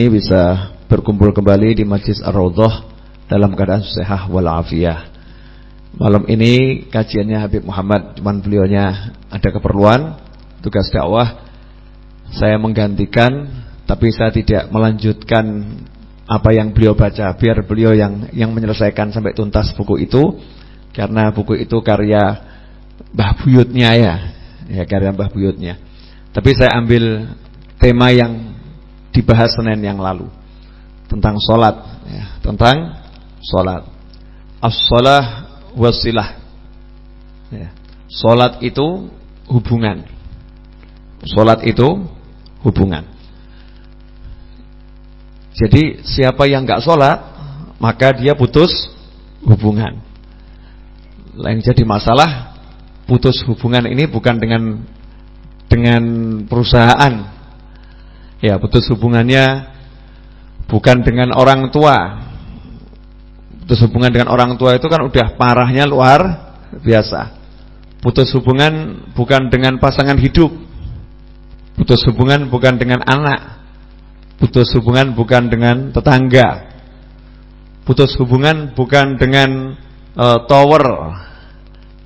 Ini bisa berkumpul kembali di Majlis Ar-Raudhah dalam keadaan sehat walafiat. Malam ini kajiannya Habib Muhammad, cuman beliaunya ada keperluan tugas dakwah. Saya menggantikan tapi saya tidak melanjutkan apa yang beliau baca, biar beliau yang yang menyelesaikan sampai tuntas buku itu karena buku itu karya Mbah Buyutnya ya. Ya karya Mbah Buyutnya. Tapi saya ambil tema yang dibahas Senin yang lalu tentang solat, ya, tentang solat. As-salah wasilah. Ya. Solat itu hubungan. Solat itu hubungan. Jadi siapa yang nggak solat maka dia putus hubungan. Yang jadi masalah putus hubungan ini bukan dengan dengan perusahaan Ya putus hubungannya bukan dengan orang tua. Putus hubungan dengan orang tua itu kan udah parahnya luar biasa. Putus hubungan bukan dengan pasangan hidup. Putus hubungan bukan dengan anak. Putus hubungan bukan dengan tetangga. Putus hubungan bukan dengan uh, tower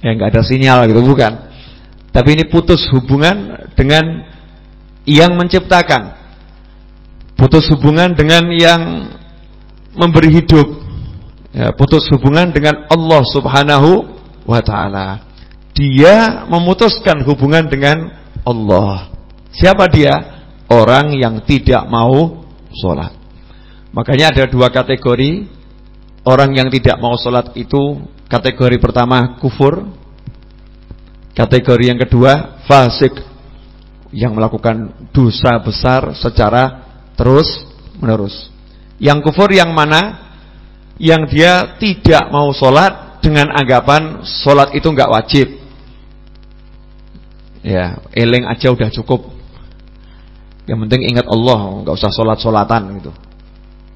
yang nggak ada sinyal gitu bukan. Tapi ini putus hubungan dengan yang menciptakan putus hubungan dengan yang memberi hidup. Ya, putus hubungan dengan Allah subhanahu wa ta'ala. Dia memutuskan hubungan dengan Allah. Siapa dia? orang yang tidak mau sholat. Makanya ada dua kategori. Orang yang tidak mau sholat itu kategori pertama kufur. Kategori yang kedua fasik. Yang melakukan dosa besar secara terus menerus. Yang kufur yang mana? Yang dia tidak mau sholat dengan anggapan sholat itu nggak wajib. Ya, eling aja udah cukup. Yang penting ingat Allah, nggak usah sholat-sholatan gitu.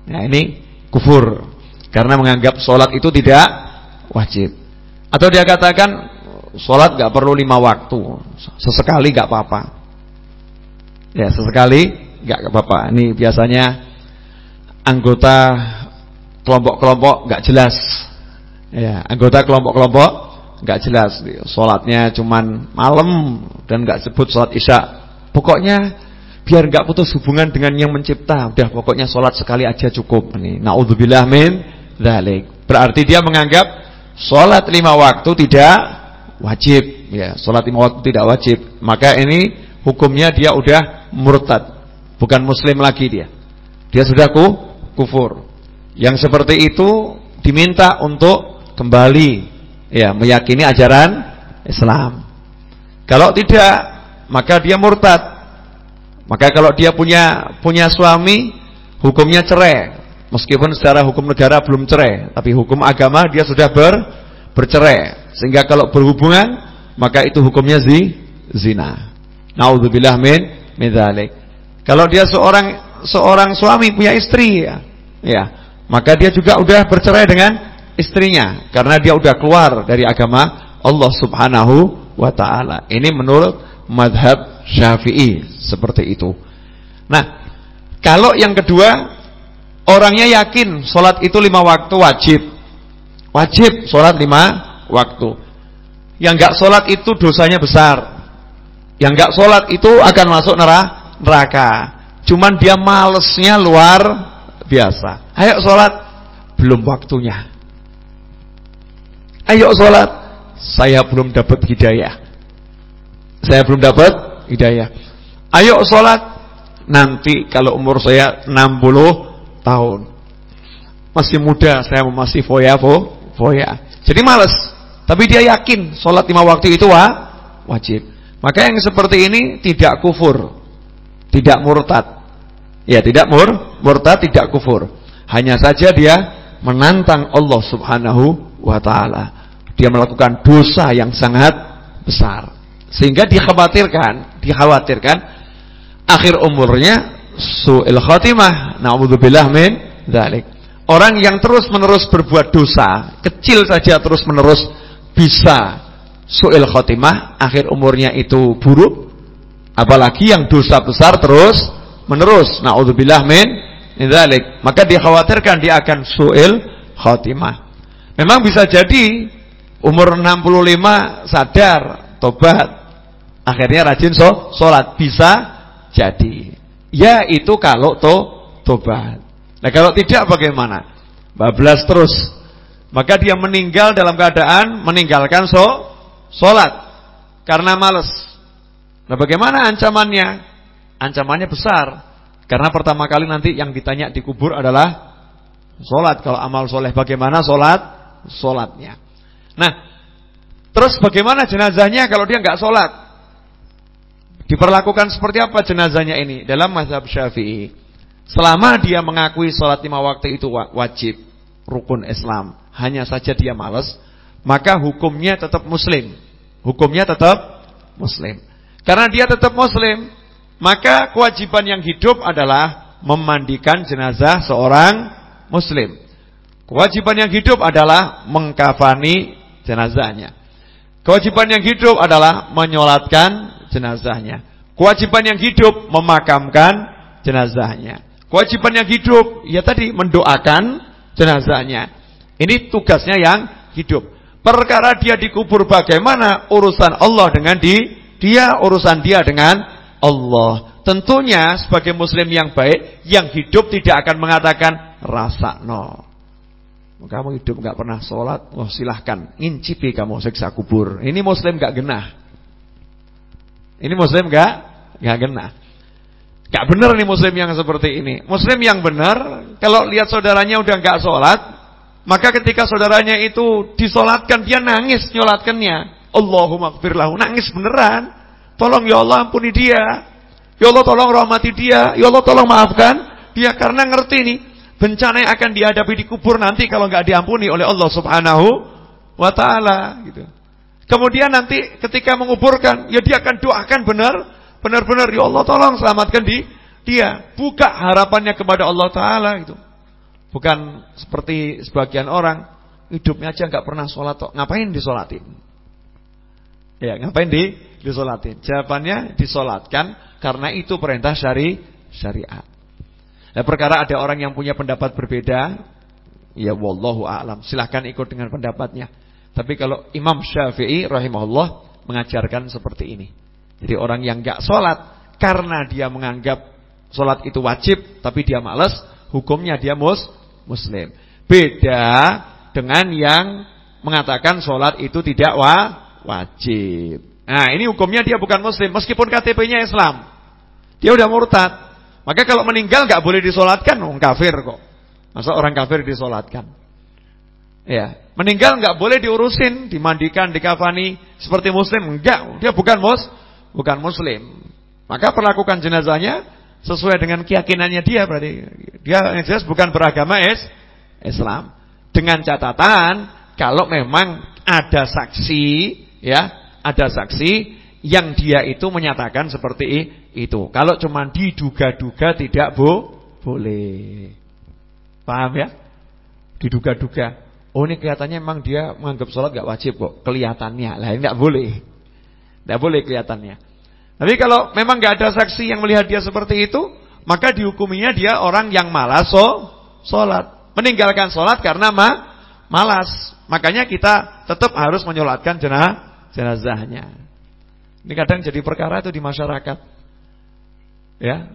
Nah ini kufur karena menganggap sholat itu tidak wajib. Atau dia katakan sholat nggak perlu lima waktu, sesekali nggak apa-apa. Ya sesekali nggak apa-apa. Ini biasanya anggota kelompok-kelompok nggak jelas. Ya, anggota kelompok-kelompok nggak jelas. Sholatnya cuman malam dan nggak sebut sholat isya. Pokoknya biar nggak putus hubungan dengan yang mencipta. Udah pokoknya sholat sekali aja cukup. Ini naudzubillah min. Berarti dia menganggap sholat lima waktu tidak wajib. Ya, sholat lima waktu tidak wajib. Maka ini hukumnya dia udah murtad. Bukan muslim lagi dia. Dia sudah ku, kufur. Yang seperti itu diminta untuk kembali ya meyakini ajaran Islam. Kalau tidak, maka dia murtad. Maka kalau dia punya punya suami, hukumnya cerai. Meskipun secara hukum negara belum cerai, tapi hukum agama dia sudah ber, bercerai. Sehingga kalau berhubungan, maka itu hukumnya zi, zina. Nauzubillah min min. Kalau dia seorang seorang suami punya istri ya, ya, maka dia juga udah bercerai dengan istrinya karena dia udah keluar dari agama Allah Subhanahu wa taala. Ini menurut madhab Syafi'i seperti itu. Nah, kalau yang kedua orangnya yakin sholat itu lima waktu wajib, wajib sholat lima waktu. Yang nggak sholat itu dosanya besar. Yang nggak sholat itu akan masuk neraka neraka. Cuman dia malesnya luar biasa. Ayo sholat, belum waktunya. Ayo sholat, saya belum dapat hidayah. Saya belum dapat hidayah. Ayo sholat, nanti kalau umur saya 60 tahun. Masih muda, saya masih foya, fo, foya. Jadi males. Tapi dia yakin sholat lima waktu itu wa, wajib. Maka yang seperti ini tidak kufur. Tidak murtad. Ya, tidak mur, murtad, tidak kufur. Hanya saja dia menantang Allah Subhanahu wa taala. Dia melakukan dosa yang sangat besar. Sehingga dikhawatirkan, dikhawatirkan akhir umurnya su'il khatimah. Nauzubillah min dzalik. Orang yang terus-menerus berbuat dosa, kecil saja terus-menerus bisa su'il khatimah, akhir umurnya itu buruk, Apalagi yang dosa besar terus menerus. Nauzubillah min dzalik. Maka dikhawatirkan dia akan suil khotimah. Memang bisa jadi umur 65 sadar, tobat, akhirnya rajin so, sholat bisa jadi. Ya itu kalau to tobat. Nah kalau tidak bagaimana? Bablas terus. Maka dia meninggal dalam keadaan meninggalkan so, sholat karena males. Nah bagaimana ancamannya? Ancamannya besar. Karena pertama kali nanti yang ditanya di kubur adalah sholat. Kalau amal soleh bagaimana sholat? Sholatnya. Nah, terus bagaimana jenazahnya kalau dia nggak sholat? Diperlakukan seperti apa jenazahnya ini? Dalam mazhab syafi'i. Selama dia mengakui sholat lima waktu itu wajib. Rukun Islam. Hanya saja dia malas. Maka hukumnya tetap muslim. Hukumnya tetap muslim. Karena dia tetap muslim. Maka kewajiban yang hidup adalah memandikan jenazah seorang muslim. Kewajiban yang hidup adalah mengkafani jenazahnya. Kewajiban yang hidup adalah menyolatkan jenazahnya. Kewajiban yang hidup memakamkan jenazahnya. Kewajiban yang hidup ya tadi mendoakan jenazahnya. Ini tugasnya yang hidup. Perkara dia dikubur bagaimana urusan Allah dengan di dia urusan dia dengan Allah. Tentunya sebagai muslim yang baik yang hidup tidak akan mengatakan rasa no. Kamu hidup nggak pernah sholat, oh silahkan ngincipi kamu seksa kubur. Ini muslim nggak genah. Ini muslim nggak nggak genah. Gak benar nih muslim yang seperti ini. Muslim yang benar, kalau lihat saudaranya udah nggak sholat, maka ketika saudaranya itu disolatkan, dia nangis nyolatkannya. Allahumma lahu, nangis beneran. Tolong ya Allah ampuni dia. Ya Allah tolong rahmati dia. Ya Allah tolong maafkan dia karena ngerti nih bencana yang akan dihadapi di kubur nanti kalau nggak diampuni oleh Allah Subhanahu wa taala gitu. Kemudian nanti ketika menguburkan, ya dia akan doakan benar, benar-benar ya Allah tolong selamatkan di dia. Buka harapannya kepada Allah taala gitu. Bukan seperti sebagian orang hidupnya aja nggak pernah sholat, ngapain disolatin? Ya, ngapain di disolatin? Jawabannya disolatkan karena itu perintah syari syariat. Nah, perkara ada orang yang punya pendapat berbeda, ya wallahu a'lam. Silahkan ikut dengan pendapatnya. Tapi kalau Imam Syafi'i rahimahullah mengajarkan seperti ini. Jadi orang yang enggak sholat karena dia menganggap sholat itu wajib tapi dia malas, hukumnya dia mus muslim. Beda dengan yang mengatakan sholat itu tidak wa wajib. Nah, ini hukumnya dia bukan muslim meskipun KTP-nya Islam. Dia udah murtad. Maka kalau meninggal nggak boleh disolatkan, orang kafir kok. Masa orang kafir disolatkan? Ya, meninggal nggak boleh diurusin, dimandikan, dikafani seperti muslim. Enggak, dia bukan mus, bukan muslim. Maka perlakukan jenazahnya sesuai dengan keyakinannya dia berarti. Dia yang jelas bukan beragama es Islam. Dengan catatan kalau memang ada saksi, ya, ada saksi yang dia itu menyatakan seperti itu. Kalau cuma diduga-duga tidak bu, boleh. Paham ya? Diduga-duga. Oh ini kelihatannya memang dia menganggap sholat gak wajib kok. Kelihatannya. Lah ini gak boleh. Gak boleh kelihatannya. Tapi kalau memang gak ada saksi yang melihat dia seperti itu, maka dihukuminya dia orang yang malas so, sholat. Meninggalkan sholat karena ma, malas. Makanya kita tetap harus menyolatkan jenazah, jenazahnya. Ini kadang jadi perkara itu di masyarakat. Ya,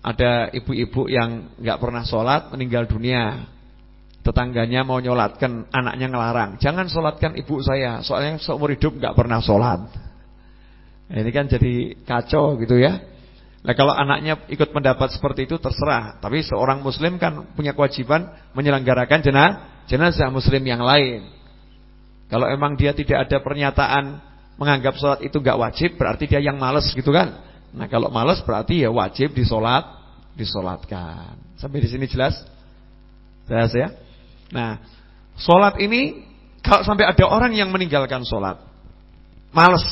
ada ibu-ibu yang nggak pernah sholat meninggal dunia. Tetangganya mau nyolatkan, anaknya ngelarang. Jangan sholatkan ibu saya, soalnya seumur hidup nggak pernah sholat. Nah, ini kan jadi kacau gitu ya. Nah kalau anaknya ikut pendapat seperti itu terserah. Tapi seorang muslim kan punya kewajiban menyelenggarakan jenazah, jenazah muslim yang lain. Kalau emang dia tidak ada pernyataan menganggap sholat itu nggak wajib, berarti dia yang males gitu kan. Nah kalau males berarti ya wajib disolat, disolatkan. Sampai di sini jelas? Jelas ya? Nah, sholat ini kalau sampai ada orang yang meninggalkan sholat, males.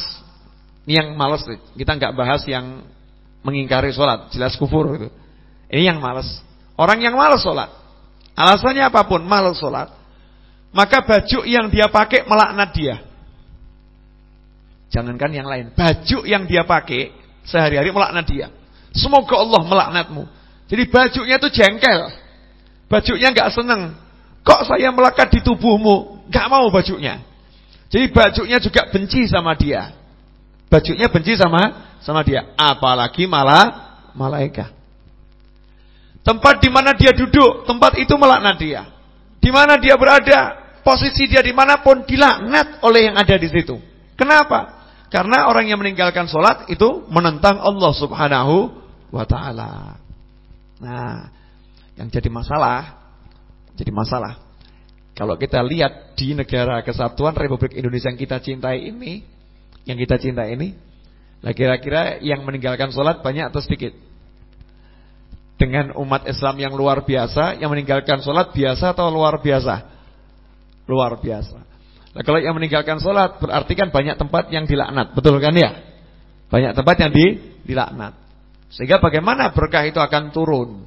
Ini yang males, kita nggak bahas yang mengingkari sholat, jelas kufur itu. Ini yang males. Orang yang males sholat, alasannya apa pun males sholat, maka baju yang dia pakai melaknat dia. Jangankan yang lain, baju yang dia pakai sehari-hari melaknat dia. Semoga Allah melaknatmu. Jadi bajunya itu jengkel. Bajunya nggak seneng. Kok saya melekat di tubuhmu? Nggak mau bajunya. Jadi bajunya juga benci sama dia. Bajunya benci sama sama dia. Apalagi malah malaikat. Tempat di mana dia duduk, tempat itu melaknat dia. Di mana dia berada, posisi dia di mana pun dilaknat oleh yang ada di situ. Kenapa? Karena orang yang meninggalkan sholat itu menentang Allah Subhanahu wa Ta'ala. Nah, yang jadi masalah, jadi masalah. Kalau kita lihat di negara kesatuan Republik Indonesia yang kita cintai ini, yang kita cintai ini, nah kira-kira yang meninggalkan sholat banyak atau sedikit? dengan umat Islam yang luar biasa, yang meninggalkan sholat biasa atau luar biasa? Luar biasa. Nah, kalau yang meninggalkan sholat berarti kan banyak tempat yang dilaknat, betul kan ya? Banyak tempat yang di, dilaknat. Sehingga bagaimana berkah itu akan turun?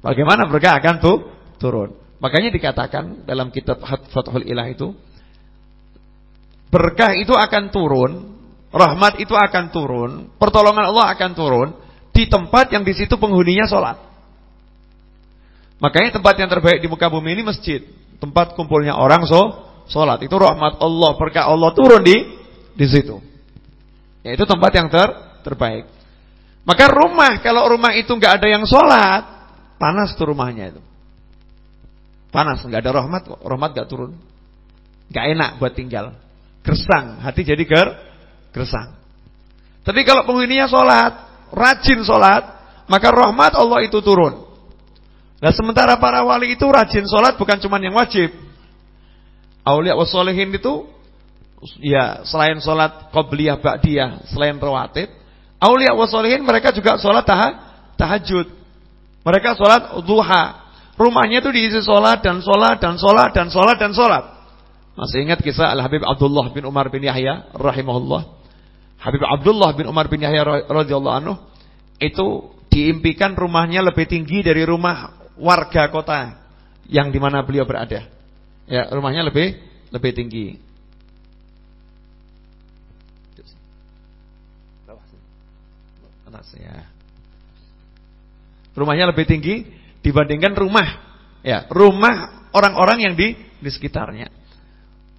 Bagaimana berkah akan tuh turun? Makanya dikatakan dalam kitab Fathul Ilah itu berkah itu akan turun, rahmat itu akan turun, pertolongan Allah akan turun di tempat yang di situ penghuninya sholat. Makanya tempat yang terbaik di muka bumi ini masjid, tempat kumpulnya orang so sholat. Itu rahmat Allah, berkah Allah turun di di situ. Ya, itu tempat yang ter terbaik. Maka rumah kalau rumah itu nggak ada yang sholat, panas tuh rumahnya itu. Panas, nggak ada rahmat rahmat nggak turun, nggak enak buat tinggal, gersang, hati jadi ger gersang. Tapi kalau penghuninya sholat, rajin sholat, maka rahmat Allah itu turun. Nah sementara para wali itu rajin sholat bukan cuma yang wajib. Aulia wasolehin itu ya selain sholat qobliyah ba'diyah, selain rawatib, aulia wasolehin mereka juga sholat tah tahajud. Mereka sholat duha. Rumahnya itu diisi sholat dan sholat dan sholat dan sholat dan sholat. Masih ingat kisah Al Habib Abdullah bin Umar bin Yahya rahimahullah? Habib Abdullah bin Umar bin Yahya radhiyallahu anhu itu diimpikan rumahnya lebih tinggi dari rumah warga kota yang di mana beliau berada. Ya, rumahnya lebih lebih tinggi. ya. Rumahnya lebih tinggi dibandingkan rumah ya, rumah orang-orang yang di di sekitarnya.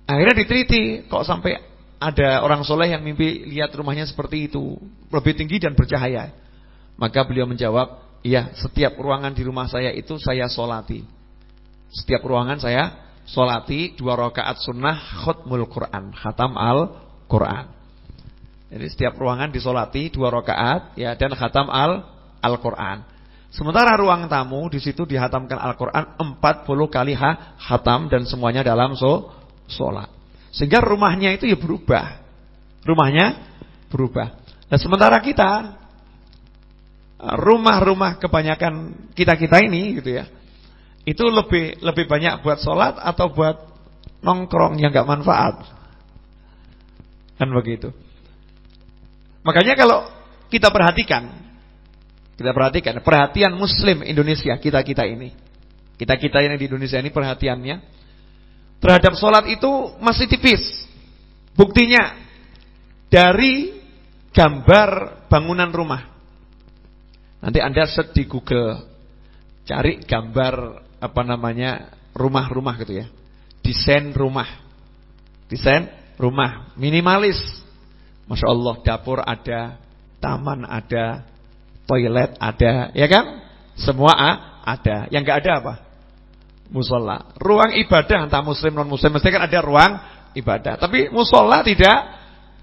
Akhirnya diteliti kok sampai ada orang soleh yang mimpi lihat rumahnya seperti itu, lebih tinggi dan bercahaya. Maka beliau menjawab, iya setiap ruangan di rumah saya itu saya solati. Setiap ruangan saya solati dua rakaat sunnah khutmul Quran, khatam al Quran. Jadi setiap ruangan disolati dua rakaat ya dan khatam al Al Quran. Sementara ruang tamu di situ dihatamkan Al Quran 40 kali ha, hatam dan semuanya dalam so, solat. Sehingga rumahnya itu ya berubah. Rumahnya berubah. Nah sementara kita rumah-rumah kebanyakan kita-kita ini gitu ya. Itu lebih lebih banyak buat sholat atau buat nongkrong yang gak manfaat. Kan begitu. Makanya kalau kita perhatikan kita perhatikan perhatian muslim Indonesia kita-kita ini. Kita-kita yang di Indonesia ini perhatiannya terhadap sholat itu masih tipis. Buktinya dari gambar bangunan rumah. Nanti Anda search di Google cari gambar apa namanya rumah-rumah gitu ya. Desain rumah. Desain rumah minimalis. Masya Allah dapur ada, taman ada, toilet ada, ya kan? Semua ada. Yang nggak ada apa? musola. Ruang ibadah entah muslim non muslim mesti kan ada ruang ibadah. Tapi musola tidak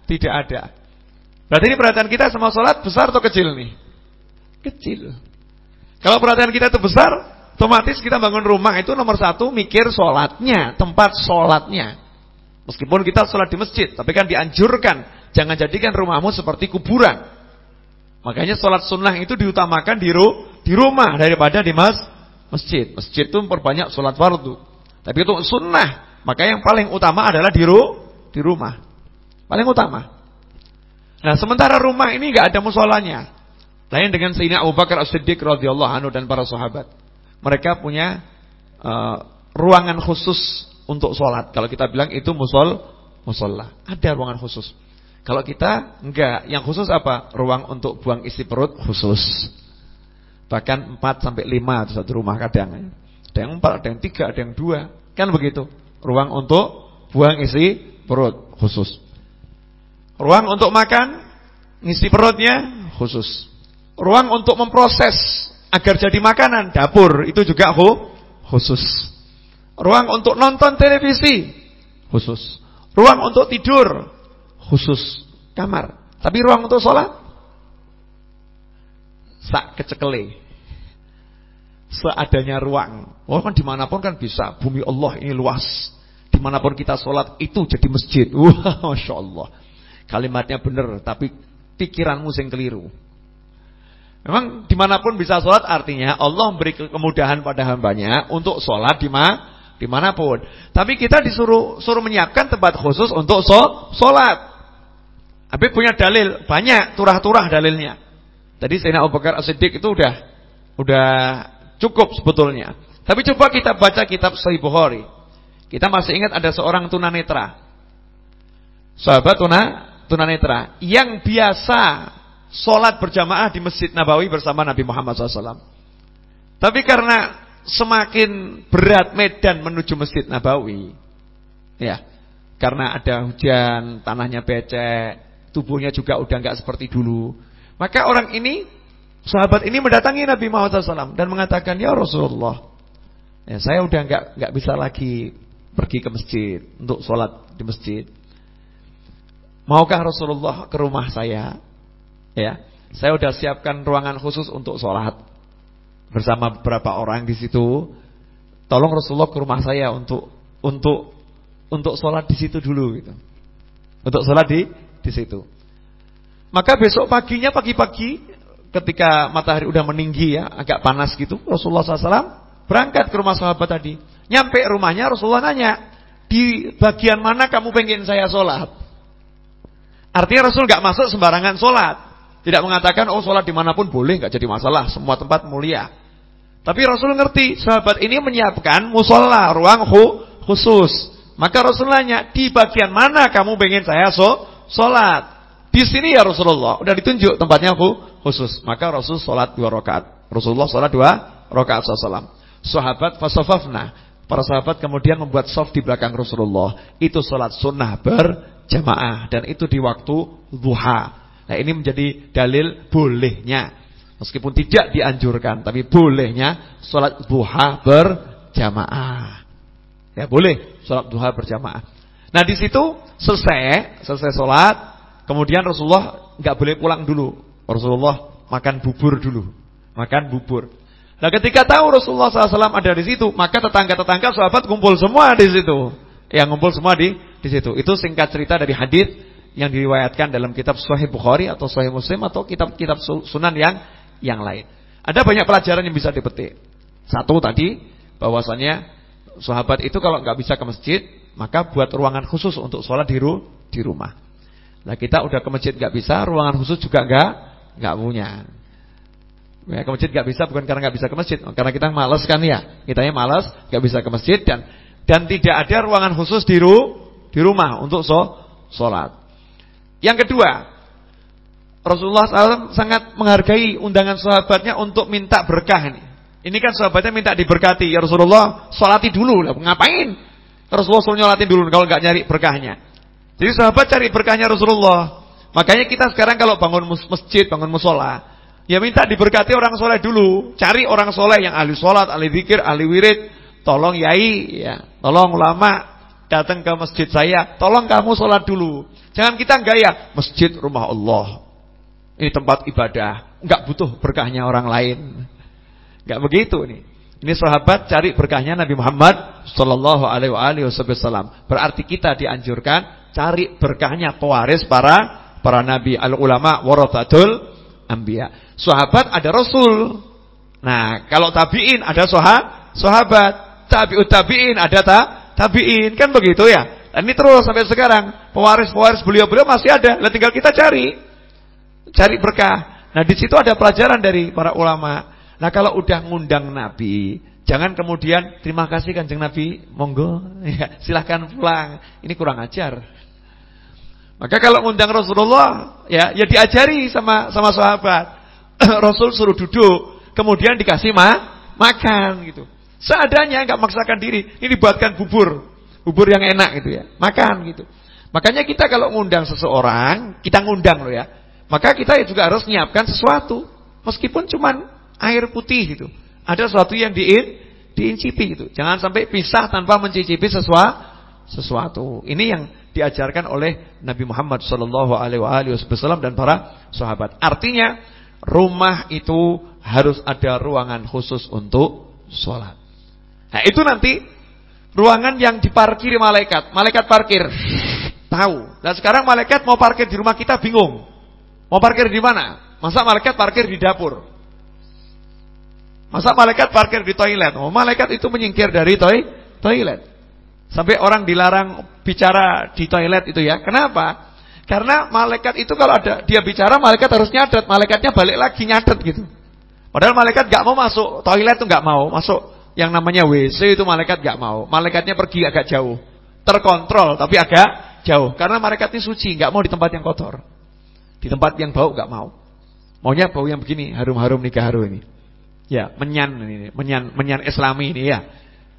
tidak ada. Berarti ini perhatian kita sama sholat besar atau kecil nih? Kecil. Kalau perhatian kita itu besar, otomatis kita bangun rumah itu nomor satu mikir sholatnya, tempat sholatnya. Meskipun kita sholat di masjid, tapi kan dianjurkan jangan jadikan rumahmu seperti kuburan. Makanya sholat sunnah itu diutamakan di, ru di rumah daripada di mas masjid. Masjid itu memperbanyak sholat fardu. Tapi itu sunnah. Maka yang paling utama adalah di, ru di rumah. Paling utama. Nah sementara rumah ini nggak ada musolanya. Lain dengan Sayyidina Abu Bakar As-Siddiq radhiyallahu anhu dan para sahabat. Mereka punya uh, ruangan khusus untuk sholat. Kalau kita bilang itu musol, musola. Ada ruangan khusus. Kalau kita enggak, yang khusus apa? Ruang untuk buang isi perut khusus. Bahkan 4 sampai 5 satu rumah kadang. Ada yang 4, ada yang 3, ada yang 2. Kan begitu. Ruang untuk buang isi perut khusus. Ruang untuk makan ngisi perutnya khusus. Ruang untuk memproses agar jadi makanan dapur itu juga khusus. Ruang untuk nonton televisi khusus. Ruang untuk tidur khusus kamar. Tapi ruang untuk sholat sak kecekele. Seadanya ruang. Oh kan di mana pun kan bisa. Bumi Allah ini luas. Di mana pun kita sholat itu jadi masjid. Wah, masya Allah. Kalimatnya benar, tapi pikiranmu yang keliru. Memang di mana pun bisa sholat artinya Allah memberi kemudahan pada hambanya untuk sholat di mana di mana pun. Tapi kita disuruh suruh menyiapkan tempat khusus untuk sholat. Tapi punya dalil banyak turah-turah dalilnya. Tadi Sayyidina Abu Bakar As-Siddiq itu udah udah cukup sebetulnya. Tapi coba kita baca kitab Sahih Bukhari. Kita masih ingat ada seorang tunanetra. Sahabat tuna tunanetra yang biasa sholat berjamaah di Masjid Nabawi bersama Nabi Muhammad SAW. Tapi karena semakin berat medan menuju Masjid Nabawi, ya, karena ada hujan, tanahnya becek, tubuhnya juga udah nggak seperti dulu. Maka orang ini, sahabat ini mendatangi Nabi Muhammad SAW dan mengatakan, Ya Rasulullah, ya, saya udah nggak nggak bisa lagi pergi ke masjid untuk sholat di masjid. Maukah Rasulullah ke rumah saya? Ya, saya udah siapkan ruangan khusus untuk sholat bersama beberapa orang di situ. Tolong Rasulullah ke rumah saya untuk untuk untuk sholat di situ dulu gitu. Untuk sholat di di situ. Maka besok paginya pagi-pagi ketika matahari udah meninggi ya, agak panas gitu, Rasulullah SAW berangkat ke rumah sahabat tadi. Nyampe rumahnya Rasulullah nanya, di bagian mana kamu pengen saya sholat? Artinya Rasul nggak masuk sembarangan sholat. Tidak mengatakan, oh sholat di mana pun boleh, nggak jadi masalah, semua tempat mulia. Tapi Rasul ngerti, sahabat ini menyiapkan musola, ruang khusus. Maka Rasul nanya, di bagian mana kamu pengen saya sholat? Di sini ya Rasulullah, udah ditunjuk tempatnya khusus. Maka Rasul sholat dua rakaat. Rasulullah sholat dua rakaat salam. Sahabat fasofafna. Para sahabat kemudian membuat soft di belakang Rasulullah. Itu sholat sunnah berjamaah dan itu di waktu duha. Nah ini menjadi dalil bolehnya. Meskipun tidak dianjurkan, tapi bolehnya sholat duha berjamaah. Ya boleh sholat duha berjamaah. Nah di situ selesai, selesai sholat, Kemudian Rasulullah nggak boleh pulang dulu. Rasulullah makan bubur dulu. Makan bubur. Nah ketika tahu Rasulullah SAW ada di situ, maka tetangga-tetangga sahabat kumpul semua di situ. Yang kumpul semua di di situ. Itu singkat cerita dari hadis yang diriwayatkan dalam kitab Sahih Bukhari atau Sahih Muslim atau kitab-kitab sunan yang yang lain. Ada banyak pelajaran yang bisa dipetik. Satu tadi bahwasannya sahabat itu kalau nggak bisa ke masjid, maka buat ruangan khusus untuk sholat di, ru, di rumah. Nah kita udah ke masjid nggak bisa, ruangan khusus juga nggak nggak punya. Ya, ke masjid nggak bisa bukan karena nggak bisa ke masjid, karena kita malas kan ya. Kitanya malas, nggak bisa ke masjid dan dan tidak ada ruangan khusus di ru, di rumah untuk sholat. Yang kedua, Rasulullah SAW sangat menghargai undangan sahabatnya untuk minta berkah ini. Ini kan sahabatnya minta diberkati. Ya Rasulullah, sholati dulu. Ngapain? Rasulullah suruh nyolatin dulu kalau nggak nyari berkahnya. Jadi sahabat cari berkahnya Rasulullah. Makanya kita sekarang kalau bangun masjid, bangun musola, ya minta diberkati orang soleh dulu. Cari orang soleh yang ahli sholat, ahli zikir, ahli wirid. Tolong yai, ya, tolong ulama datang ke masjid saya. Tolong kamu sholat dulu. Jangan kita gaya masjid rumah Allah. Ini tempat ibadah, enggak butuh berkahnya orang lain. Enggak begitu nih. Ini sahabat cari berkahnya Nabi Muhammad sallallahu alaihi wasallam. Berarti kita dianjurkan cari berkahnya pewaris para para nabi al ulama warathatul anbiya. Sahabat ada rasul. Nah, kalau tabi'in ada soha, sahabat, tabi'ut tabi'in ada ta, tabi'in, kan begitu ya. Dan ini terus sampai sekarang, pewaris-pewaris beliau-beliau masih ada. Nah, tinggal kita cari. Cari berkah. Nah, di situ ada pelajaran dari para ulama. Nah, kalau udah ngundang nabi, Jangan kemudian terima kasih kanjeng Nabi, monggo, ya, silahkan pulang. Ini kurang ajar. Maka kalau ngundang Rasulullah, ya, ya diajari sama sama sahabat. Rasul suruh duduk. kemudian dikasih ma makan gitu. Seadanya nggak maksakan diri. Ini dibuatkan bubur, bubur yang enak gitu ya, makan gitu. Makanya kita kalau ngundang seseorang, kita ngundang loh ya. Maka kita juga harus menyiapkan sesuatu, meskipun cuman air putih gitu. Ada sesuatu yang diin, diincipi gitu. Jangan sampai pisah tanpa mencicipi sesuatu. Sesuatu. Ini yang diajarkan oleh Nabi Muhammad Shallallahu Alaihi Wasallam dan para sahabat. Artinya rumah itu harus ada ruangan khusus untuk sholat. Nah itu nanti ruangan yang diparkir malaikat. Malaikat parkir tahu. Dan sekarang malaikat mau parkir di rumah kita bingung. Mau parkir di mana? Masa malaikat parkir di dapur? Masa malaikat parkir di toilet? Oh, malaikat itu menyingkir dari toilet. Sampai orang dilarang bicara di toilet itu ya. Kenapa? Karena malaikat itu kalau ada dia bicara malaikat harus nyadet, malaikatnya balik lagi nyadet gitu. Padahal malaikat gak mau masuk toilet tuh gak mau masuk yang namanya WC itu malaikat gak mau. Malaikatnya pergi agak jauh, terkontrol tapi agak jauh karena malaikat ini suci, gak mau di tempat yang kotor, di tempat yang bau gak mau. Maunya bau yang begini, harum-harum nikah harum ini. Ya, menyan ini, menyan menyan Islami ini ya.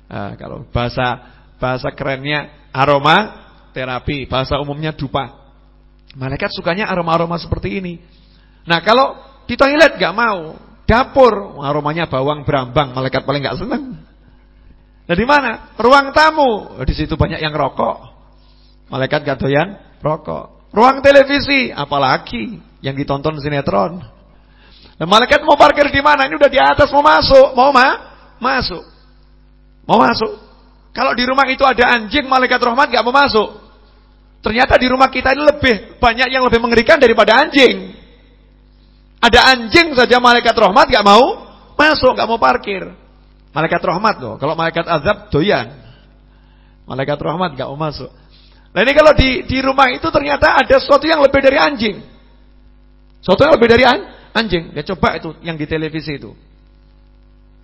Uh, kalau bahasa Bahasa kerennya aroma terapi, bahasa umumnya dupa. Malaikat sukanya aroma-aroma seperti ini. Nah, kalau di toilet gak mau, dapur aromanya bawang berambang, malaikat paling gak senang. Nah, di mana? Ruang tamu, di situ banyak yang rokok. Malaikat gak doyan rokok. Ruang televisi, apalagi yang ditonton sinetron. Nah, malaikat mau parkir di mana? Ini udah di atas mau masuk, mau ma? Masuk. Mau masuk. Kalau di rumah itu ada anjing, malaikat rahmat gak mau masuk. Ternyata di rumah kita ini lebih banyak yang lebih mengerikan daripada anjing. Ada anjing saja malaikat rahmat gak mau masuk, gak mau parkir. Malaikat rahmat loh. Kalau malaikat azab doyan. Malaikat rahmat gak mau masuk. Nah ini kalau di di rumah itu ternyata ada sesuatu yang lebih dari anjing. Sesuatu yang lebih dari anjing. Ya coba itu yang di televisi itu.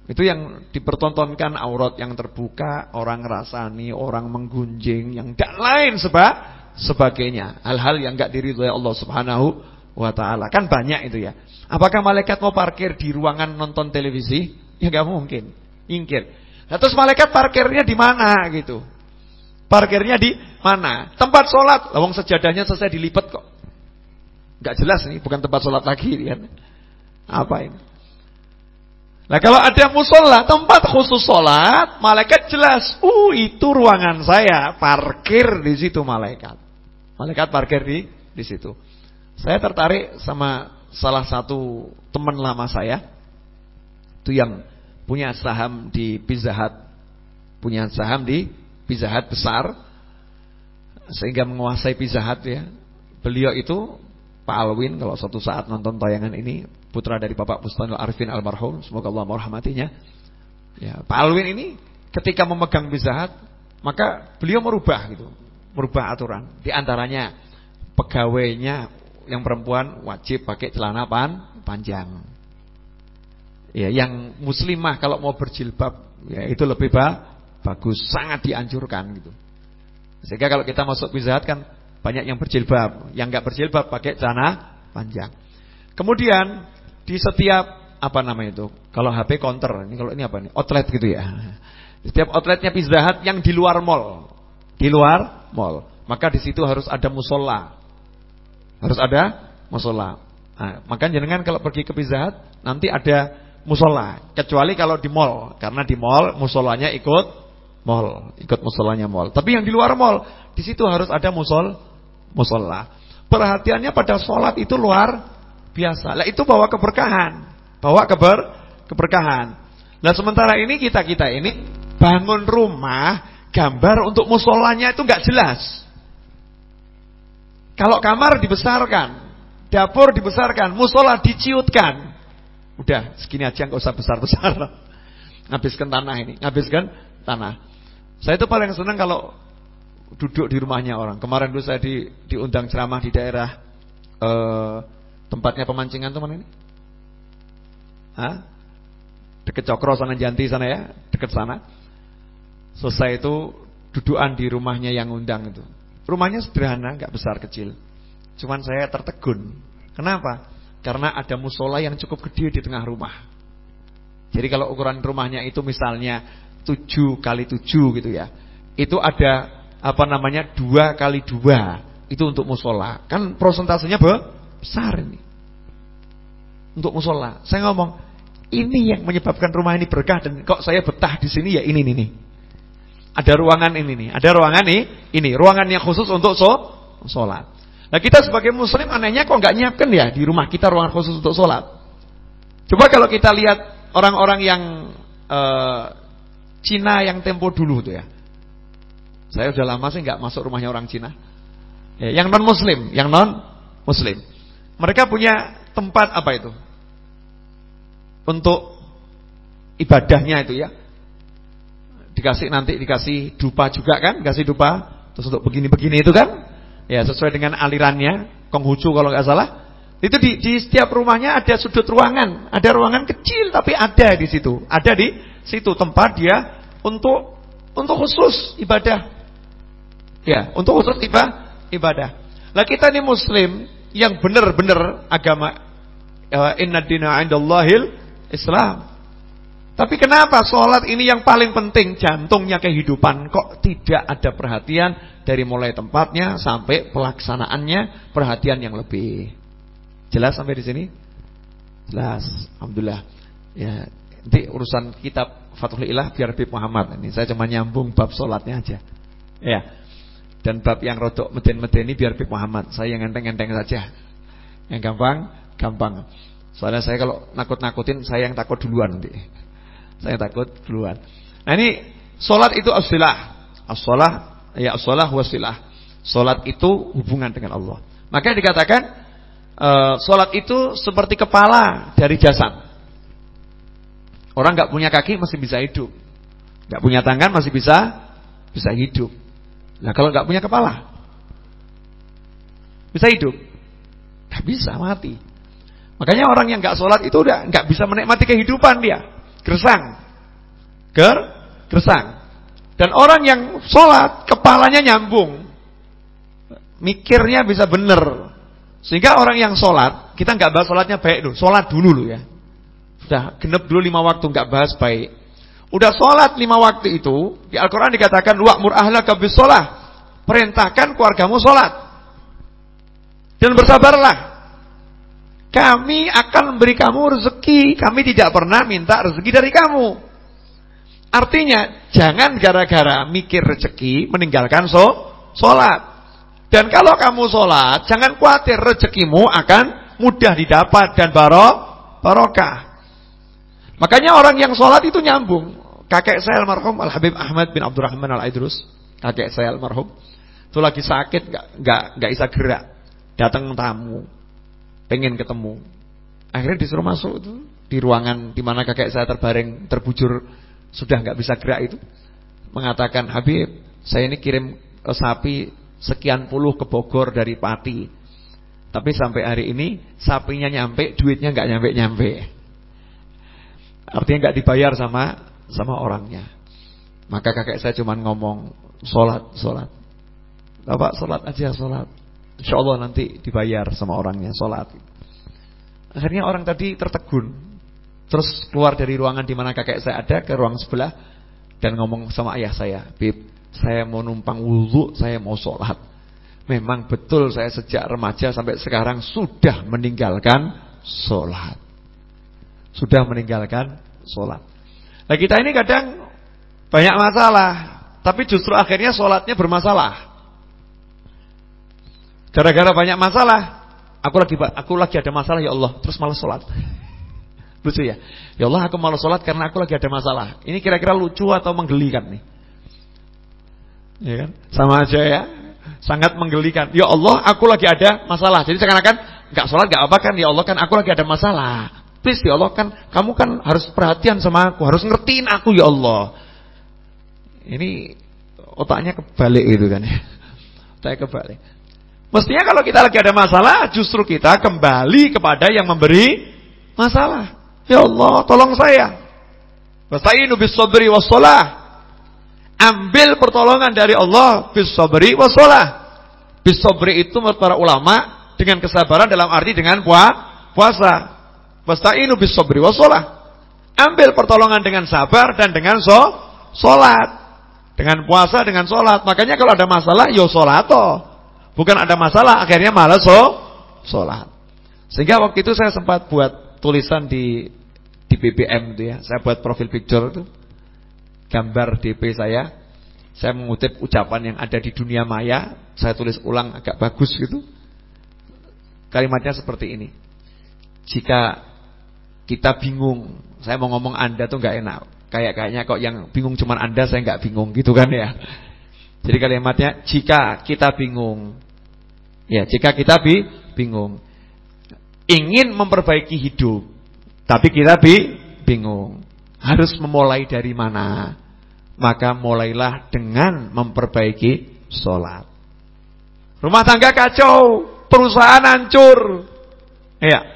Itu yang dipertontonkan aurat yang terbuka, orang rasani, orang menggunjing, yang tidak lain sebab sebagainya. Hal-hal yang enggak diridhoi Allah Subhanahu wa taala. Kan banyak itu ya. Apakah malaikat mau parkir di ruangan nonton televisi? Ya enggak mungkin. Ingkir. Nah, terus malaikat parkirnya di mana gitu? Parkirnya di mana? Tempat sholat. Lawang sejadahnya selesai dilipat kok. Enggak jelas nih, bukan tempat sholat lagi kan. Apa ini? Nah kalau ada musola, tempat khusus sholat, malaikat jelas, uh itu ruangan saya, parkir di situ malaikat. Malaikat parkir di di situ. Saya tertarik sama salah satu teman lama saya, itu yang punya saham di Pizza Hut, punya saham di Pizza Hut besar, sehingga menguasai Pizza Hut ya. Beliau itu Pak Alwin kalau suatu saat nonton tayangan ini putra dari Bapak Bustanul Arifin almarhum, semoga Allah merahmatinya. Ya, Pak Alwin ini ketika memegang bizahat, maka beliau merubah gitu, merubah aturan. Di antaranya pegawainya yang perempuan wajib pakai celana pan panjang. Ya, yang muslimah kalau mau berjilbab ya itu lebih ba bagus, sangat dianjurkan gitu. Sehingga kalau kita masuk bizahat kan banyak yang berjilbab, yang enggak berjilbab pakai celana panjang. Kemudian di setiap apa namanya itu? Kalau HP counter, ini kalau ini apa nih? Outlet gitu ya. Setiap outletnya Pizza yang di luar mall. Di luar mall. Maka di situ harus ada musola. Harus ada musola. Nah, maka jangan kalau pergi ke Pizza nanti ada musola, kecuali kalau di mall, karena di mall musolanya ikut mall, ikut musolanya mall. Tapi yang di luar mall, di situ harus ada musol musola. Perhatiannya pada sholat itu luar biasa. Lah itu bawa keberkahan, bawa keber keberkahan. Nah sementara ini kita kita ini bangun rumah, gambar untuk musolanya itu nggak jelas. Kalau kamar dibesarkan, dapur dibesarkan, musola diciutkan. Udah segini aja nggak usah besar-besar. Ngabiskan tanah ini, ngabiskan tanah. Saya itu paling senang kalau duduk di rumahnya orang. Kemarin dulu saya di, diundang ceramah di daerah eh, tempatnya pemancingan tuh mana ini? Hah? Dekat Cokro sana Janti sana ya, dekat sana. Selesai itu dudukan di rumahnya yang undang itu. Rumahnya sederhana, nggak besar kecil. Cuman saya tertegun. Kenapa? Karena ada musola yang cukup gede di tengah rumah. Jadi kalau ukuran rumahnya itu misalnya 7 kali 7 gitu ya. Itu ada apa namanya 2 kali 2 itu untuk musola. Kan prosentasenya besar ini. Untuk musola. Saya ngomong, ini yang menyebabkan rumah ini berkah dan kok saya betah di sini ya ini nih. Ada ruangan ini nih, ada ruangan ini, ini ruangan yang khusus untuk so, sholat. Nah kita sebagai muslim anehnya kok nggak nyiapkan ya di rumah kita ruangan khusus untuk sholat. Coba kalau kita lihat orang-orang yang uh, Cina yang tempo dulu tuh ya. Saya udah lama sih nggak masuk rumahnya orang Cina. Ya, yang non muslim, yang non muslim. Mereka punya tempat apa itu? Untuk ibadahnya itu ya dikasih nanti dikasih dupa juga kan, dikasih dupa terus untuk begini-begini itu kan, ya sesuai dengan alirannya, Konghucu kalau nggak salah. Itu di, di setiap rumahnya ada sudut ruangan, ada ruangan kecil tapi ada di situ, ada di situ tempat dia untuk untuk khusus ibadah. Ya, untuk khusus ibadah. ibadah. Lah kita ini muslim yang benar-benar agama uh, inna dina indallahil Islam. Tapi kenapa sholat ini yang paling penting? Jantungnya kehidupan. Kok tidak ada perhatian dari mulai tempatnya sampai pelaksanaannya perhatian yang lebih. Jelas sampai di sini? Jelas. Alhamdulillah. Ya nanti urusan kitab Fathul Ilah biar Bib Muhammad. Ini saya cuma nyambung bab sholatnya aja. Ya. Dan bab yang rodok meden-meden ini biar Bib Muhammad. Saya yang enteng-enteng saja. Yang gampang gampang. Soalnya saya kalau nakut-nakutin saya yang takut duluan nanti saya takut duluan. Nah ini solat itu as-silah. As-salah ya as-salah wasilah. Solat itu hubungan dengan Allah. Maka dikatakan uh, solat itu seperti kepala dari jasad. Orang nggak punya kaki masih bisa hidup. nggak punya tangan masih bisa bisa hidup. Nah kalau nggak punya kepala bisa hidup? Nggak bisa mati. Makanya orang yang nggak sholat itu udah nggak bisa menikmati kehidupan dia gersang. Ger, gersang. Dan orang yang sholat, kepalanya nyambung. Mikirnya bisa benar. Sehingga orang yang sholat, kita nggak bahas sholatnya baik dulu. Sholat dulu loh ya. Sudah genep dulu lima waktu, nggak bahas baik. Udah sholat lima waktu itu, di Al-Quran dikatakan, Wa'mur ahlaka sholat. Perintahkan keluargamu sholat. Dan bersabarlah. Kami akan memberi kamu rezeki. Kami tidak pernah minta rezeki dari kamu. Artinya, jangan gara-gara mikir rezeki meninggalkan so, sholat. Dan kalau kamu sholat, jangan khawatir rezekimu akan mudah didapat dan barok, barokah. Makanya orang yang sholat itu nyambung. Kakek saya almarhum Al Habib Ahmad bin Abdurrahman Al Aidrus, kakek saya almarhum, itu lagi sakit, nggak nggak nggak bisa gerak, datang tamu, pengen ketemu. Akhirnya disuruh masuk itu di ruangan di mana kakek saya terbaring terbujur sudah nggak bisa gerak itu. Mengatakan, "Habib, saya ini kirim eh, sapi sekian puluh ke Bogor dari Pati. Tapi sampai hari ini sapinya nyampe, duitnya nggak nyampe-nyampe." Artinya nggak dibayar sama sama orangnya. Maka kakek saya cuma ngomong, "Salat, salat." Bapak salat aja, salat. Insya Allah nanti dibayar sama orangnya sholat. Akhirnya orang tadi tertegun. Terus keluar dari ruangan di mana kakek saya ada ke ruang sebelah dan ngomong sama ayah saya, "Bib, saya mau numpang wudhu, saya mau sholat." Memang betul saya sejak remaja sampai sekarang sudah meninggalkan sholat. Sudah meninggalkan sholat. Nah kita ini kadang banyak masalah, tapi justru akhirnya sholatnya bermasalah. Gara-gara banyak masalah, aku lagi aku lagi ada masalah ya Allah, terus malas sholat. Lucu ya? Ya Allah aku malas sholat karena aku lagi ada masalah. Ini kira-kira lucu atau menggelikan nih? Ya kan? Sama aja ya. Sangat menggelikan. Ya Allah, aku lagi ada masalah. Jadi seakan-akan nggak sholat nggak apa kan? Ya Allah kan aku lagi ada masalah. Please ya Allah kan kamu kan harus perhatian sama aku, harus ngertiin aku ya Allah. Ini otaknya kebalik itu kan ya. Otaknya kebalik. Mestinya kalau kita lagi ada masalah, justru kita kembali kepada yang memberi masalah. Ya Allah, tolong saya. Wasta'inu bis sabri was Ambil pertolongan dari Allah bis sabri was Bis sabri itu menurut para ulama dengan kesabaran dalam arti dengan puasa. Wasta'inu bis sabri was Ambil pertolongan dengan sabar dan dengan so, sholat. Dengan puasa, dengan sholat. Makanya kalau ada masalah, yo sholat toh. Bukan ada masalah, akhirnya malah so, sholat. Sehingga waktu itu saya sempat buat tulisan di di BBM itu ya. Saya buat profil picture itu. Gambar DP saya. Saya mengutip ucapan yang ada di dunia maya. Saya tulis ulang agak bagus gitu. Kalimatnya seperti ini. Jika kita bingung, saya mau ngomong Anda tuh nggak enak. Kayak kayaknya kok yang bingung cuman Anda, saya nggak bingung gitu kan ya. Jadi kalimatnya jika kita bingung. Ya, jika kita bi bingung. Ingin memperbaiki hidup, tapi kita bi bingung. Harus memulai dari mana? Maka mulailah dengan memperbaiki sholat. Rumah tangga kacau, perusahaan hancur. Ya.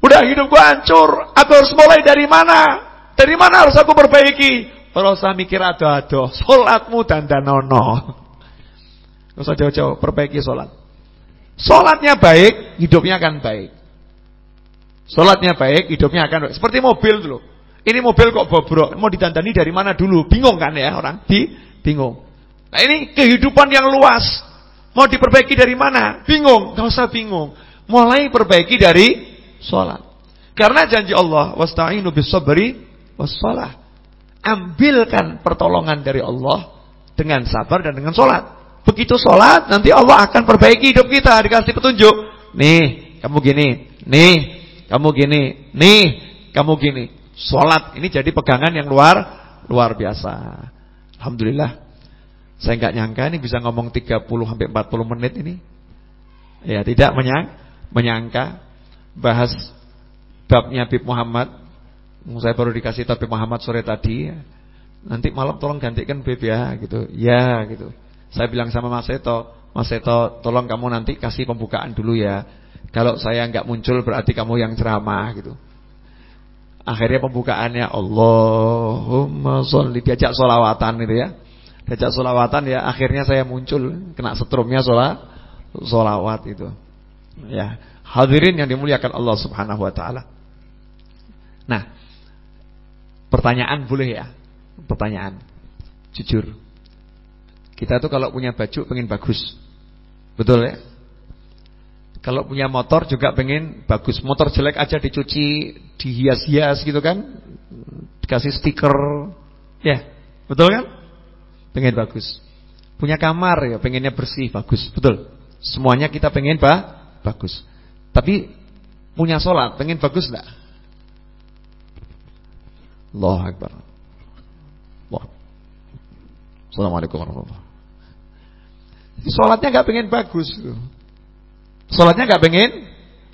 Udah hidup gua hancur, aku harus mulai dari mana? Dari mana harus aku perbaiki? Kalau usah mikir ado-ado, salatmu dandanono. Enggak usah jauh-jauh, perbaiki salat. Salatnya baik, hidupnya akan baik. Salatnya baik, hidupnya akan baik. Seperti mobil dulu. Ini mobil kok bobrok, mau ditandani dari mana dulu? Bingung kan ya orang? Di bingung. Nah ini kehidupan yang luas. Mau diperbaiki dari mana? Bingung. Gak usah bingung. Mulai perbaiki dari sholat. Karena janji Allah, wasta'inu bisabri wassalah. Ambilkan pertolongan dari Allah dengan sabar dan dengan sholat. Begitu sholat, nanti Allah akan perbaiki hidup kita. Dikasih petunjuk. Nih, kamu gini. Nih, kamu gini. Nih, kamu gini. Sholat ini jadi pegangan yang luar luar biasa. Alhamdulillah. Saya nggak nyangka ini bisa ngomong 30 sampai 40 menit ini. Ya, tidak menyang, menyangka bahas babnya Habib Muhammad. Saya baru dikasih Habib Muhammad sore tadi. Nanti malam tolong gantikan Bib ya gitu. Ya gitu. Saya bilang sama Mas Seto, Mas Seto tolong kamu nanti kasih pembukaan dulu ya. Kalau saya nggak muncul berarti kamu yang ceramah gitu. Akhirnya pembukaannya Allahumma sholli diajak solawatan itu ya. Diajak solawatan ya akhirnya saya muncul kena setrumnya sholat solawat itu. Ya, hadirin yang dimuliakan Allah Subhanahu wa taala. Nah, pertanyaan boleh ya? Pertanyaan. Jujur. Kita tuh kalau punya baju pengen bagus. Betul ya? Kalau punya motor juga pengen bagus. Motor jelek aja dicuci, dihias-hias gitu kan. Dikasih stiker. Ya, betul kan? Pengen bagus. Punya kamar ya pengennya bersih, bagus. Betul. Semuanya kita pengen ba bagus. Tapi punya sholat, pengen bagus enggak? Allah Akbar. Allah. Assalamualaikum warahmatullahi wabarakatuh. Sholatnya enggak pengen bagus. Sholatnya nggak pengen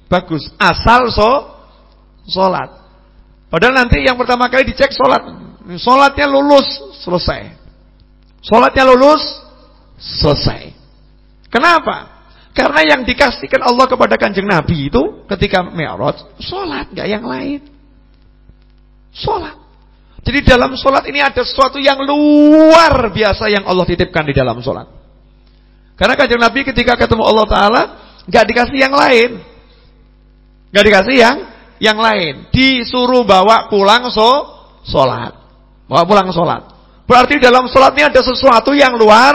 bagus, asal so sholat. Padahal nanti yang pertama kali dicek sholat, sholatnya lulus selesai. Sholatnya lulus selesai. Kenapa? Karena yang dikasihkan Allah kepada kanjeng Nabi itu ketika mi'raj sholat nggak yang lain. Sholat. Jadi dalam sholat ini ada sesuatu yang luar biasa yang Allah titipkan di dalam sholat. Karena kanjeng Nabi ketika ketemu Allah Taala Gak dikasih yang lain. Gak dikasih yang yang lain. Disuruh bawa pulang so sholat. Bawa pulang sholat. Berarti dalam sholat ini ada sesuatu yang luar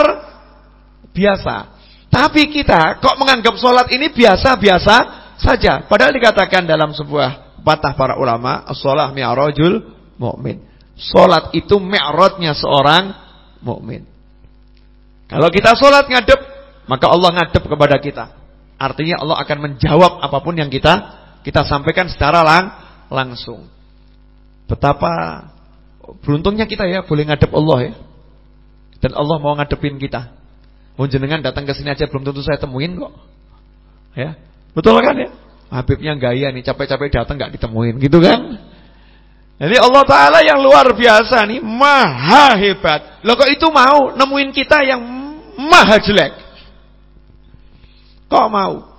biasa. Tapi kita kok menganggap sholat ini biasa-biasa saja. Padahal dikatakan dalam sebuah patah para ulama, sholat mi'rajul mu'min. Sholat itu mi'rajnya seorang mukmin. Kalau kita sholat ngadep, maka Allah ngadep kepada kita. Artinya Allah akan menjawab apa pun yang kita kita sampaikan secara lang langsung. Betapa beruntungnya kita ya boleh ngadep Allah ya. Dan Allah mau ngadepin kita. Mau datang ke sini aja belum tentu saya temuin kok. Ya. Betul kan ya? Habibnya gaya nih capek-capek datang nggak ditemuin gitu kan? Jadi Allah Ta'ala yang luar biasa nih Maha hebat Loh kok itu mau nemuin kita yang maha jelek Kok mau?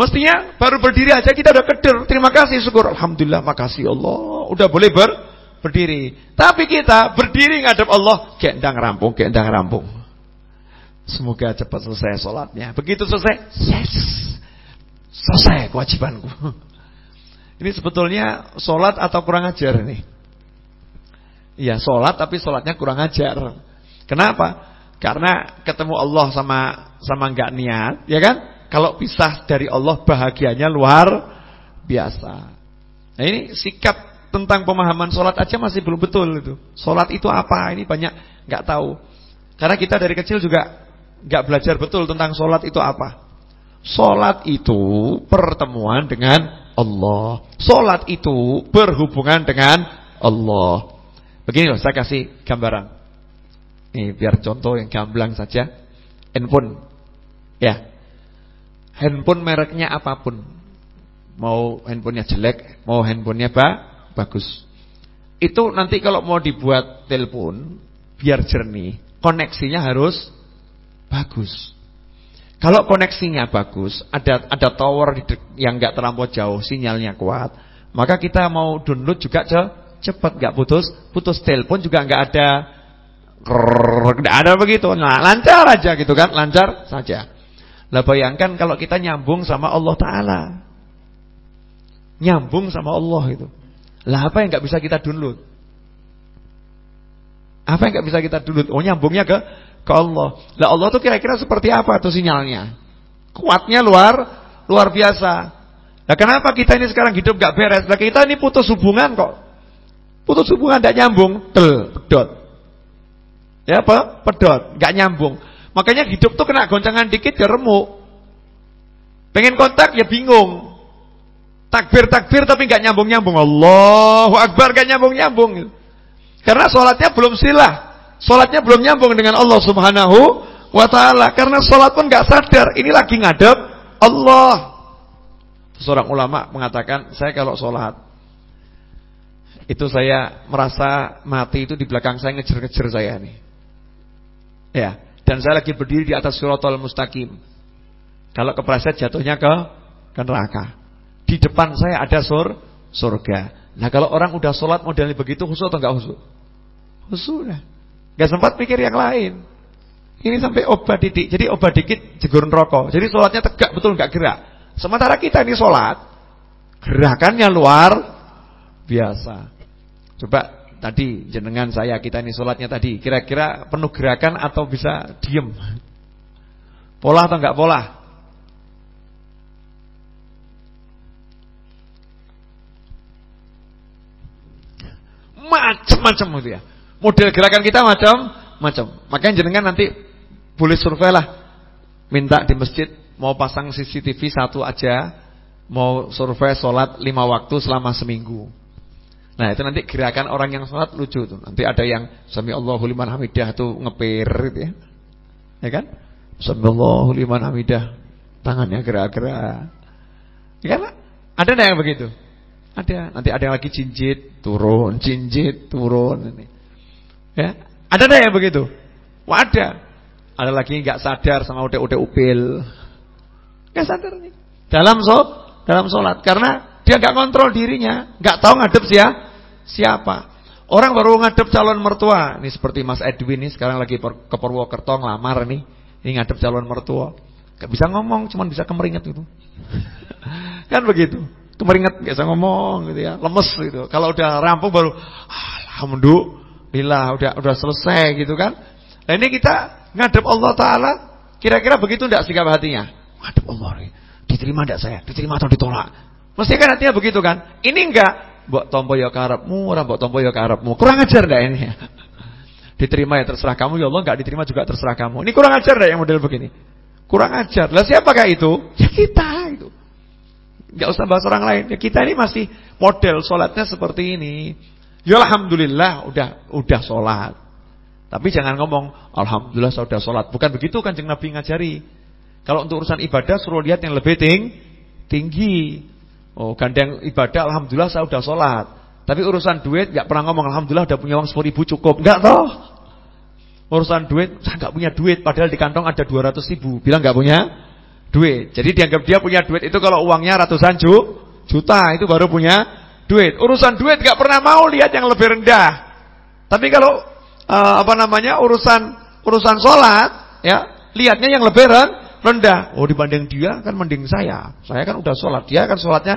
Mestinya baru berdiri aja kita udah keder. Terima kasih syukur. Alhamdulillah makasih Allah. Udah boleh ber berdiri. Tapi kita berdiri ngadep Allah, gendang rampung, gendang rampung. Semoga cepat selesai sholatnya. Begitu selesai, yes. Selesai kewajibanku. Ini sebetulnya sholat atau kurang ajar ini. Iya, sholat tapi sholatnya kurang ajar. Kenapa? Karena ketemu Allah sama sama nggak niat, ya kan? Kalau pisah dari Allah bahagianya luar biasa. Nah ini sikap tentang pemahaman sholat aja masih belum betul itu. Sholat itu apa? Ini banyak nggak tahu. Karena kita dari kecil juga nggak belajar betul tentang sholat itu apa. Sholat itu pertemuan dengan Allah. Sholat itu berhubungan dengan Allah. Begini loh, saya kasih gambaran. Ini biar contoh yang gamblang saja. Handphone. Ya. Handphone mereknya apa pun. Mau handphonenya jelek, mau handphonenya ba bagus. Itu nanti kalau mau dibuat telepon biar jernih, koneksinya harus bagus. Kalau koneksinya bagus, ada ada tower yang nggak terlampau jauh, sinyalnya kuat, maka kita mau download juga cepat nggak putus, putus telepon juga nggak ada nggak ada begitu. Nah, lancar aja gitu kan, lancar saja. Lah bayangkan kalau kita nyambung sama Allah taala. Nyambung sama Allah itu. Lah apa yang nggak bisa kita download? Apa yang nggak bisa kita download? Oh nyambungnya ke ke Allah. Lah Allah tuh kira-kira seperti apa tuh sinyalnya? Kuatnya luar luar biasa. Lah kenapa kita ini sekarang hidup gak beres? Lah kita ini putus hubungan kok. Putus hubungan tidak nyambung, tel, pedot. Ya apa? Pedot, nggak nyambung. Makanya hidup tuh kena goncangan dikit ya remuk. Pengen kontak ya bingung. Takbir-takbir tapi nggak nyambung-nyambung. Allahu Akbar nggak nyambung-nyambung. Karena sholatnya belum silah. Sholatnya belum nyambung dengan Allah Subhanahu wa taala. Karena sholat pun nggak sadar, ini lagi ngadep Allah. Seorang ulama mengatakan, saya kalau sholat itu saya merasa mati itu di belakang saya ngejar-ngejar saya nih. Ya, dan saya lagi berdiri di atas suratul mustaqim. Kalau kepleset jatuhnya ke ke neraka. Di depan saya ada sur surga. Nah, kalau orang udah sholat modelnya begitu khusus atau enggak khusus? Khusus dah. Enggak sempat pikir yang lain. Ini sampai obat didik. Jadi obat dikit jegur rokok. Jadi sholatnya tegak betul enggak gerak. Sementara kita ini sholat gerakannya luar biasa. Coba tadi jenengan saya kita ini sholatnya tadi kira-kira penuh gerakan atau bisa diem? Pola atau enggak pola? Macam-macam itu ya. Model gerakan kita macam-macam. Makanya jenengan nanti boleh survei lah. Minta di masjid mau pasang CCTV satu aja, mau survei sholat lima waktu selama seminggu. Nah itu nanti gerakan orang yang sholat lucu tuh. Nanti ada yang Sami Allahu liman hamidah tuh ngepir gitu ya. Ya kan? Sami Allahu liman hamidah. Tangannya gerak-gerak. Ya kan? Ada enggak yang begitu? Ada. Nanti ada yang lagi jinjit, turun, jinjit, turun ini. Ya. Ada enggak yang begitu? Ada. Ada lagi enggak sadar sama udah-udah upil. Enggak sadar nih. Dalam so, dalam sholat karena dia enggak kontrol dirinya, enggak tahu ngadep ya Siapa? Orang baru ngadep calon mertua. Ini seperti Mas Edwin nih sekarang lagi ke Purwokerto ngelamar nih. Ini ngadep calon mertua. Gak bisa ngomong, cuman bisa kemeringat gitu. kan begitu. Kemeringat gak bisa ngomong gitu ya, lemes gitu. Kalau udah rampung baru alhamdulillah udah udah selesai gitu kan. Nah ini kita ngadep Allah taala, kira-kira begitu enggak sikap hatinya? Ngadep Allah. Diterima enggak saya? Diterima atau ditolak? Mesti kan hatinya begitu kan? Ini enggak mbok tompo ya karepmu, ora mbok tompo ya karepmu. Kurang ajar ndak ini? Diterima ya terserah kamu ya Allah, enggak diterima juga terserah kamu. Ini kurang ajar ndak yang model begini? Kurang ajar. Lah siapakah itu? Ya kita itu. Enggak usah bahas orang lain. Ya kita ini masih model salatnya seperti ini. Ya alhamdulillah udah udah salat. Tapi jangan ngomong alhamdulillah saya udah salat. Bukan begitu kan Nabi ngajari. Kalau untuk urusan ibadah suruh lihat yang lebih ting tinggi. Oh, gandeng ibadah alhamdulillah saya udah sholat. Tapi urusan duit nggak pernah ngomong alhamdulillah udah punya uang 10 ribu cukup. Enggak toh. Urusan duit saya nggak punya duit padahal di kantong ada 200 ribu. Bilang nggak punya duit. Jadi dianggap dia punya duit itu kalau uangnya ratusan juta itu baru punya duit. Urusan duit nggak pernah mau lihat yang lebih rendah. Tapi kalau uh, apa namanya urusan urusan sholat ya lihatnya yang lebih rendah. Oh dibanding dia kan mending saya. Saya kan udah sholat. Dia kan sholatnya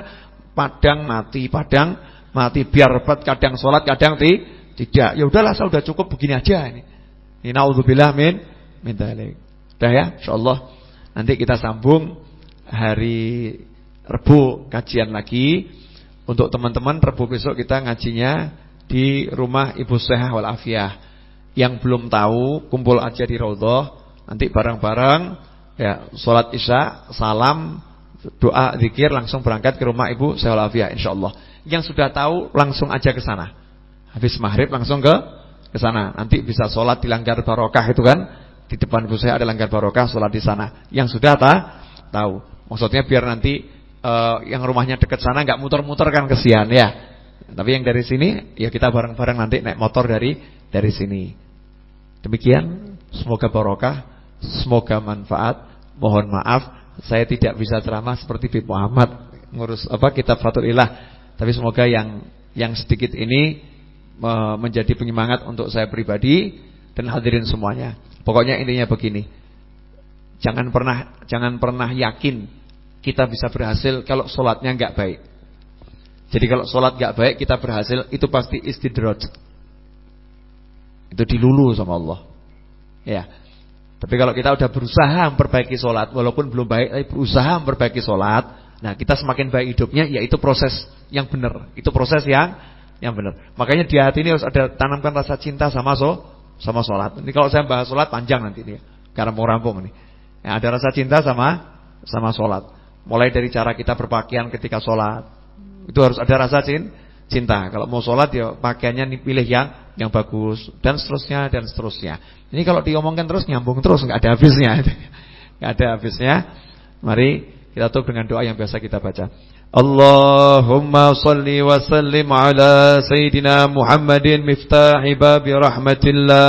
padang mati, padang mati. Biar repot kadang sholat, kadang ti, Tidak. Ya udahlah saya sudah cukup begini aja ini. Ini naudzubillah min min dzalik. Udah ya, insyaallah nanti kita sambung hari Rebu kajian lagi. Untuk teman-teman Rebu besok kita ngajinya di rumah Ibu Sehah wal Afiyah. Yang belum tahu kumpul aja di Raudhah, nanti bareng-bareng ya salat Isya, salam, doa, zikir langsung berangkat ke rumah Ibu Sehah wal Afiyah insyaallah. Yang sudah tahu langsung aja ke sana. Habis maghrib langsung ke ke sana. Nanti bisa sholat di langgar barokah itu kan. Di depan Ibu Sehah ada langgar barokah, sholat di sana. Yang sudah ta? tahu. Maksudnya biar nanti uh, yang rumahnya dekat sana nggak muter-muter kan kesian ya. Tapi yang dari sini ya kita bareng-bareng nanti naik motor dari dari sini. Demikian, semoga barokah, semoga manfaat. Mohon maaf saya tidak bisa ceramah seperti Bib Muhammad ngurus apa kitab Fathul Ilah. Tapi semoga yang yang sedikit ini menjadi penyemangat untuk saya pribadi dan hadirin semuanya. Pokoknya intinya begini. Jangan pernah jangan pernah yakin kita bisa berhasil kalau sholatnya nggak baik. Jadi kalau sholat nggak baik kita berhasil itu pasti istidroj. Itu dilulu sama Allah. Ya. Tapi kalau kita udah berusaha memperbaiki sholat walaupun belum baik tapi berusaha memperbaiki sholat, nah kita semakin baik hidupnya yaitu proses yang benar. Itu proses yang yang benar. Makanya di hati ini harus ada tanamkan rasa cinta sama so sama sholat. Ini kalau saya bahas sholat panjang nanti ini, karena mau rampung ini. Ya, ada rasa cinta sama sama sholat. Mulai dari cara kita berpakaian ketika sholat. Itu harus ada rasa cinta. Kalau mau sholat ya pakaiannya pilih yang yang bagus. Dan seterusnya dan seterusnya. Ini kalau diomongkan terus nyambung terus. Nggak ada habisnya. Nggak ada habisnya. Mari kita tutup dengan doa yang biasa kita baca. Allahumma salli wa sallim ala Sayyidina Muhammadin miftahi babi rahmatillah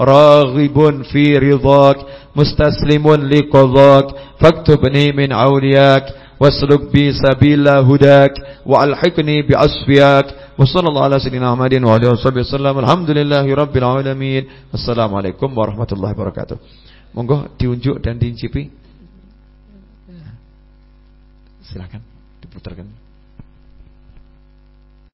راغب في رضاك مستسلم لقضاك فاكتبني من عولياك واسلك بي سبيل هداك والحقني بأصفياك وصلى الله على سيدنا محمد وعلى اله وصحبه وسلم الحمد لله رب العالمين السلام عليكم warahmatullahi wabarakatuh monggo diunjuk dan diincipi silakan diputarkan